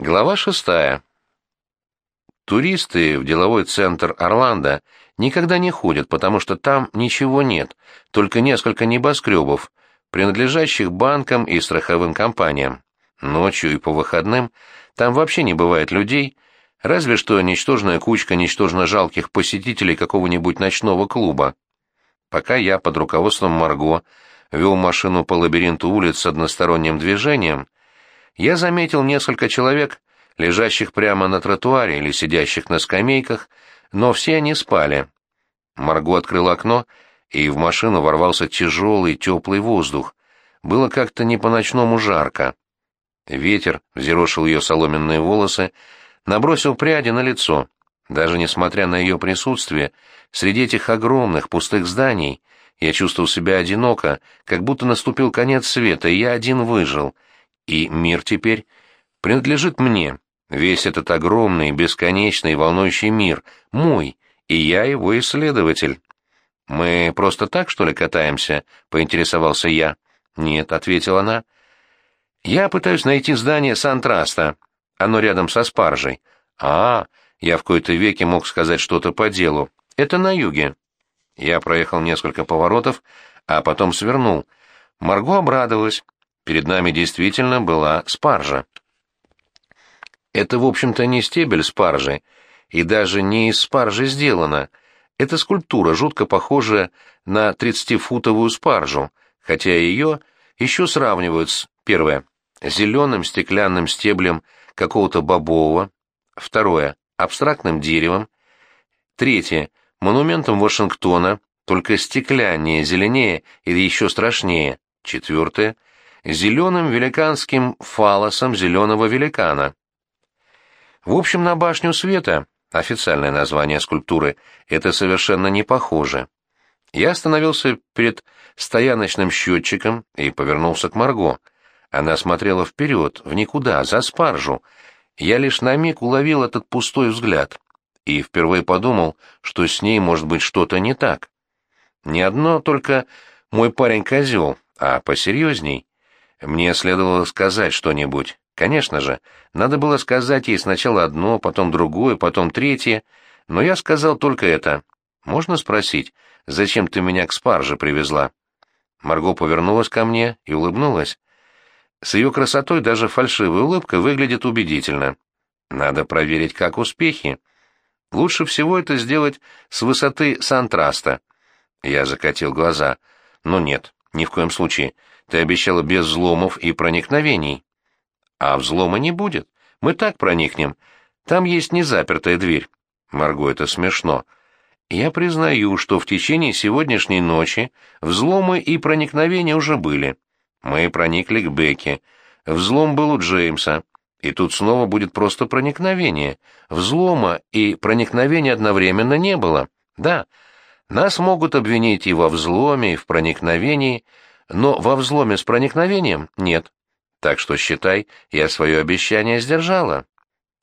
Глава шестая. Туристы в деловой центр Орландо никогда не ходят, потому что там ничего нет, только несколько небоскребов, принадлежащих банкам и страховым компаниям. Ночью и по выходным там вообще не бывает людей, разве что ничтожная кучка ничтожно жалких посетителей какого-нибудь ночного клуба. Пока я под руководством Марго вел машину по лабиринту улиц с односторонним движением, я заметил несколько человек, лежащих прямо на тротуаре или сидящих на скамейках, но все они спали. Марго открыл окно, и в машину ворвался тяжелый теплый воздух. Было как-то не по-ночному жарко. Ветер взъерошил ее соломенные волосы, набросил пряди на лицо. Даже несмотря на ее присутствие, среди этих огромных пустых зданий я чувствовал себя одиноко, как будто наступил конец света, и я один выжил — и мир теперь принадлежит мне. Весь этот огромный, бесконечный, волнующий мир мой, и я его исследователь. Мы просто так, что ли, катаемся? поинтересовался я. Нет, ответила она. Я пытаюсь найти здание Сантраста. Оно рядом со спаржей. А, я в кои-то веке мог сказать что-то по делу. Это на юге. Я проехал несколько поворотов, а потом свернул. Марго обрадовалась. Перед нами действительно была спаржа. Это, в общем-то, не стебель спаржи, и даже не из спаржи сделана. Это скульптура, жутко похожая на тридцатифутовую спаржу, хотя ее еще сравнивают с, первое, зеленым стеклянным стеблем какого-то бобового, второе, абстрактным деревом, третье, монументом Вашингтона, только стекляннее, зеленее и еще страшнее, четвертое — зеленым великанским фалосом зеленого великана. В общем, на башню света, официальное название скульптуры, это совершенно не похоже. Я остановился перед стояночным счетчиком и повернулся к Марго. Она смотрела вперед, в никуда, за спаржу. Я лишь на миг уловил этот пустой взгляд и впервые подумал, что с ней может быть что-то не так. Не одно только мой парень козел, а посерьезней. Мне следовало сказать что-нибудь. Конечно же, надо было сказать ей сначала одно, потом другое, потом третье, но я сказал только это. «Можно спросить, зачем ты меня к спарже привезла?» Марго повернулась ко мне и улыбнулась. С ее красотой даже фальшивая улыбка выглядит убедительно. Надо проверить, как успехи. Лучше всего это сделать с высоты Сантраста. Я закатил глаза. Ну нет, ни в коем случае. Ты обещала без взломов и проникновений. А взлома не будет. Мы так проникнем. Там есть незапертая дверь. Марго, это смешно. Я признаю, что в течение сегодняшней ночи взломы и проникновения уже были. Мы проникли к Бекке. Взлом был у Джеймса. И тут снова будет просто проникновение. Взлома и проникновения одновременно не было. Да, нас могут обвинить и во взломе, и в проникновении, но во взломе с проникновением нет. Так что, считай, я свое обещание сдержала.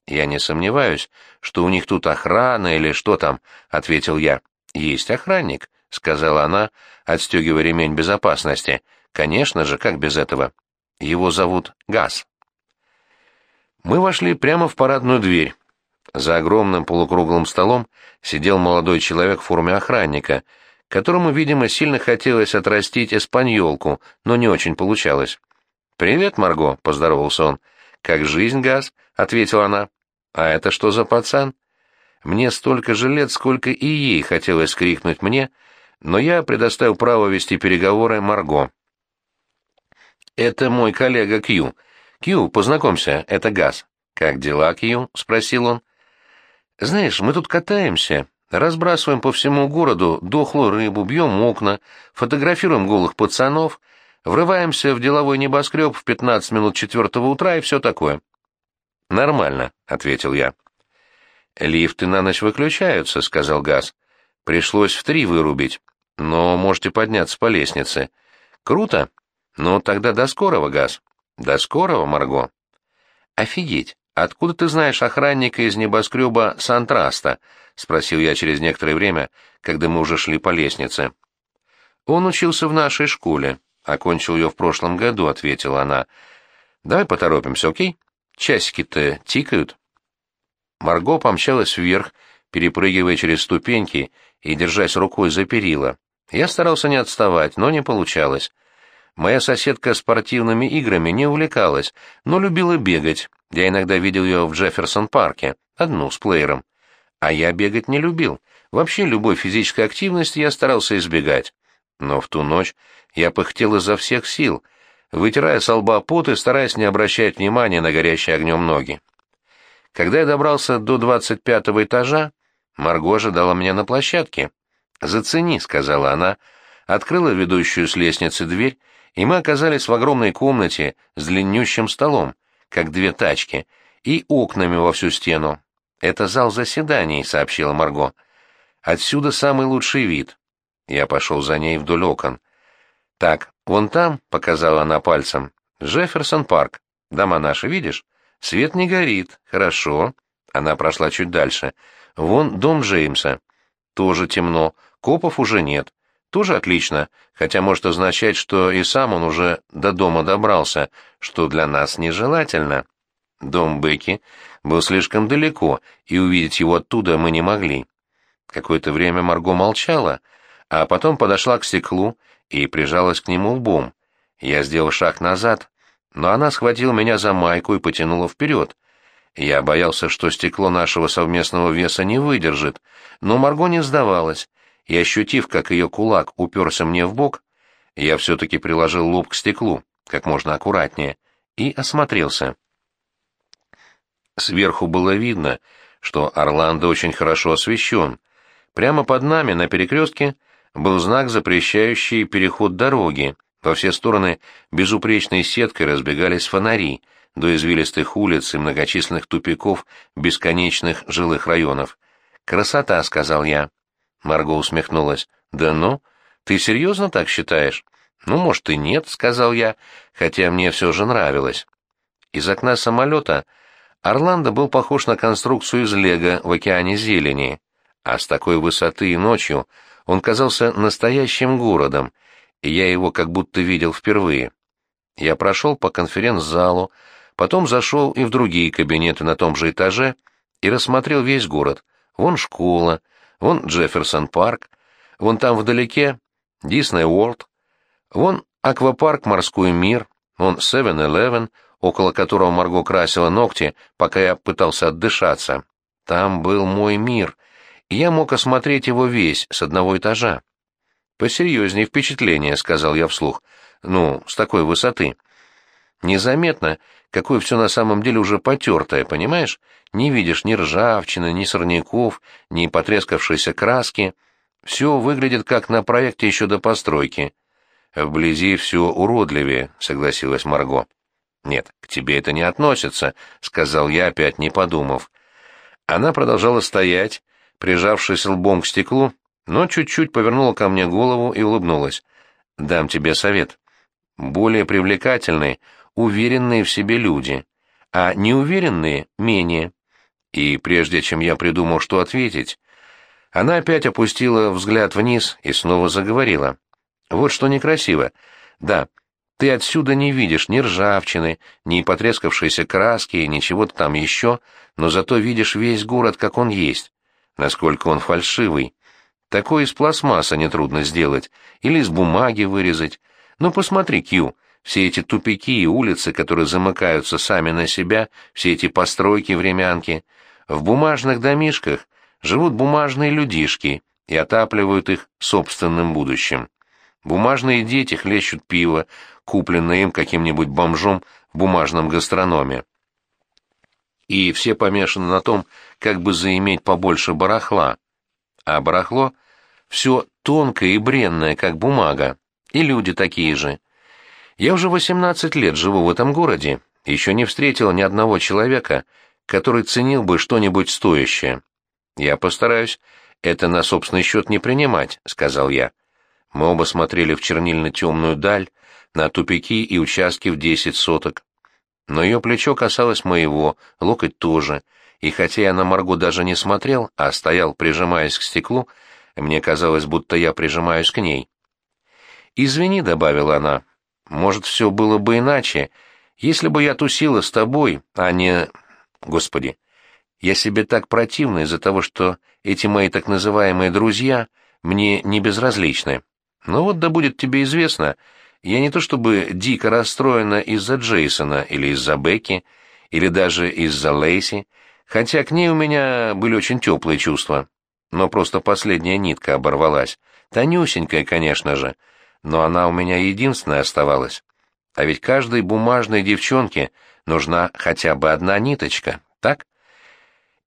Я не сомневаюсь, что у них тут охрана или что там, — ответил я. Есть охранник, — сказала она, отстегивая ремень безопасности. Конечно же, как без этого? Его зовут Газ. Мы вошли прямо в парадную дверь. За огромным полукруглым столом сидел молодой человек в форме охранника — которому, видимо, сильно хотелось отрастить эспаньолку, но не очень получалось. «Привет, Марго», — поздоровался он. «Как жизнь, Газ?» — ответила она. «А это что за пацан?» Мне столько же лет, сколько и ей хотелось крикнуть мне, но я предоставил право вести переговоры Марго. «Это мой коллега Кью. Кью, познакомься, это Газ». «Как дела, Кью?» — спросил он. «Знаешь, мы тут катаемся, Разбрасываем по всему городу дохлую рыбу, бьем окна, фотографируем голых пацанов, врываемся в деловой небоскреб в 15 минут четвертого утра и все такое. «Нормально», — ответил я. «Лифты на ночь выключаются», — сказал Газ. «Пришлось в три вырубить, но можете подняться по лестнице. Круто? Ну, тогда до скорого, Газ». «До скорого, Марго». «Офигеть! Откуда ты знаешь охранника из небоскреба Сантраста?» — спросил я через некоторое время, когда мы уже шли по лестнице. «Он учился в нашей школе. Окончил ее в прошлом году», — ответила она. «Давай поторопимся, окей?» Часики-то тикают. Марго помчалась вверх, перепрыгивая через ступеньки и держась рукой за перила. Я старался не отставать, но не получалось. Моя соседка спортивными играми не увлекалась, но любила бегать. Я иногда видел ее в Джефферсон-парке, одну с плеером. А я бегать не любил. Вообще любой физической активности я старался избегать. Но в ту ночь я пыхтел изо всех сил, вытирая с лба пот и стараясь не обращать внимания на горящие огнем ноги. Когда я добрался до двадцать пятого этажа, Марго ожидала меня на площадке. «Зацени», — сказала она, открыла ведущую с лестницы дверь, и мы оказались в огромной комнате с длиннющим столом, как две тачки, и окнами во всю стену. «Это зал заседаний», — сообщила Марго. «Отсюда самый лучший вид». Я пошел за ней вдоль окон. «Так, вон там», — показала она пальцем, — «Джефферсон парк. Дома наши, видишь? Свет не горит. Хорошо». Она прошла чуть дальше. «Вон дом Джеймса. Тоже темно. Копов уже нет. Тоже отлично, хотя может означать, что и сам он уже до дома добрался, что для нас нежелательно. Дом Бекки был слишком далеко, и увидеть его оттуда мы не могли. Какое-то время Марго молчала, а потом подошла к стеклу и прижалась к нему лбом. Я сделал шаг назад, но она схватила меня за майку и потянула вперед. Я боялся, что стекло нашего совместного веса не выдержит, но Марго не сдавалась, и, ощутив, как ее кулак уперся мне в бок, я все-таки приложил лоб к стеклу, как можно аккуратнее, и осмотрелся. Сверху было видно, что Орландо очень хорошо освещен. Прямо под нами, на перекрестке, был знак, запрещающий переход дороги. Во все стороны безупречной сеткой разбегались фонари до извилистых улиц и многочисленных тупиков бесконечных жилых районов. «Красота», — сказал я. Марго усмехнулась. «Да ну? Ты серьезно так считаешь?» «Ну, может, и нет», — сказал я, хотя мне все же нравилось. Из окна самолета Орландо был похож на конструкцию из лего в океане зелени, а с такой высоты и ночью он казался настоящим городом, и я его как будто видел впервые. Я прошел по конференц-залу, потом зашел и в другие кабинеты на том же этаже и рассмотрел весь город. Вон школа, Вон Джефферсон-парк, вон там вдалеке Дисней Уорлд, вон аквапарк «Морской мир», вон Севен-Элевен, около которого Марго красила ногти, пока я пытался отдышаться. Там был мой мир, и я мог осмотреть его весь с одного этажа. «Посерьезнее впечатление», — сказал я вслух. «Ну, с такой высоты». Незаметно, какое все на самом деле уже потертое, понимаешь? Не видишь ни ржавчины, ни сорняков, ни потрескавшейся краски. Все выглядит как на проекте еще до постройки. Вблизи все уродливее, согласилась Марго. Нет, к тебе это не относится, сказал я, опять не подумав. Она продолжала стоять, прижавшись лбом к стеклу, но чуть-чуть повернула ко мне голову и улыбнулась. «Дам тебе совет. Более привлекательный уверенные в себе люди, а неуверенные — менее. И прежде чем я придумал, что ответить, она опять опустила взгляд вниз и снова заговорила. «Вот что некрасиво. Да, ты отсюда не видишь ни ржавчины, ни потрескавшейся краски, ничего там еще, но зато видишь весь город, как он есть, насколько он фальшивый. Такое из пластмасса нетрудно сделать, или из бумаги вырезать. Ну, посмотри, Кью, все эти тупики и улицы, которые замыкаются сами на себя, все эти постройки-времянки. В бумажных домишках живут бумажные людишки и отапливают их собственным будущим. Бумажные дети хлещут пиво, купленное им каким-нибудь бомжом в бумажном гастрономе. И все помешаны на том, как бы заиметь побольше барахла. А барахло все тонкое и бренное, как бумага, и люди такие же. Я уже 18 лет живу в этом городе, еще не встретил ни одного человека, который ценил бы что-нибудь стоящее. Я постараюсь это на собственный счет не принимать, сказал я. Мы оба смотрели в чернильно-темную даль, на тупики и участки в десять соток. Но ее плечо касалось моего, локоть тоже, и хотя я на Марго даже не смотрел, а стоял, прижимаясь к стеклу, мне казалось, будто я прижимаюсь к ней. «Извини», — добавила она, может, все было бы иначе, Если бы я тусила с тобой, а не... Господи, я себе так противна из-за того, что эти мои так называемые друзья мне не безразличны. Но вот да будет тебе известно, я не то чтобы дико расстроена из-за Джейсона или из-за Бекки, или даже из-за Лейси, хотя к ней у меня были очень теплые чувства. Но просто последняя нитка оборвалась. Тонюсенькая, конечно же, но она у меня единственная оставалась. А ведь каждой бумажной девчонке нужна хотя бы одна ниточка, так?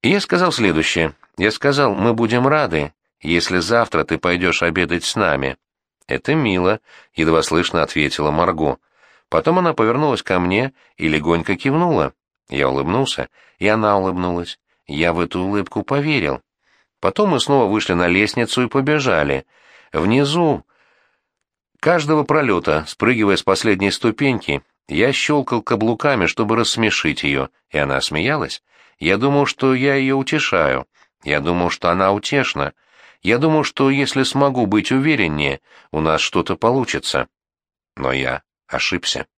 И я сказал следующее. Я сказал, мы будем рады, если завтра ты пойдешь обедать с нами. Это мило, едва слышно ответила Марго. Потом она повернулась ко мне и легонько кивнула. Я улыбнулся, и она улыбнулась. Я в эту улыбку поверил. Потом мы снова вышли на лестницу и побежали. Внизу каждого пролета, спрыгивая с последней ступеньки, я щелкал каблуками, чтобы рассмешить ее, и она смеялась. Я думал, что я ее утешаю. Я думал, что она утешна. Я думал, что если смогу быть увереннее, у нас что-то получится. Но я ошибся.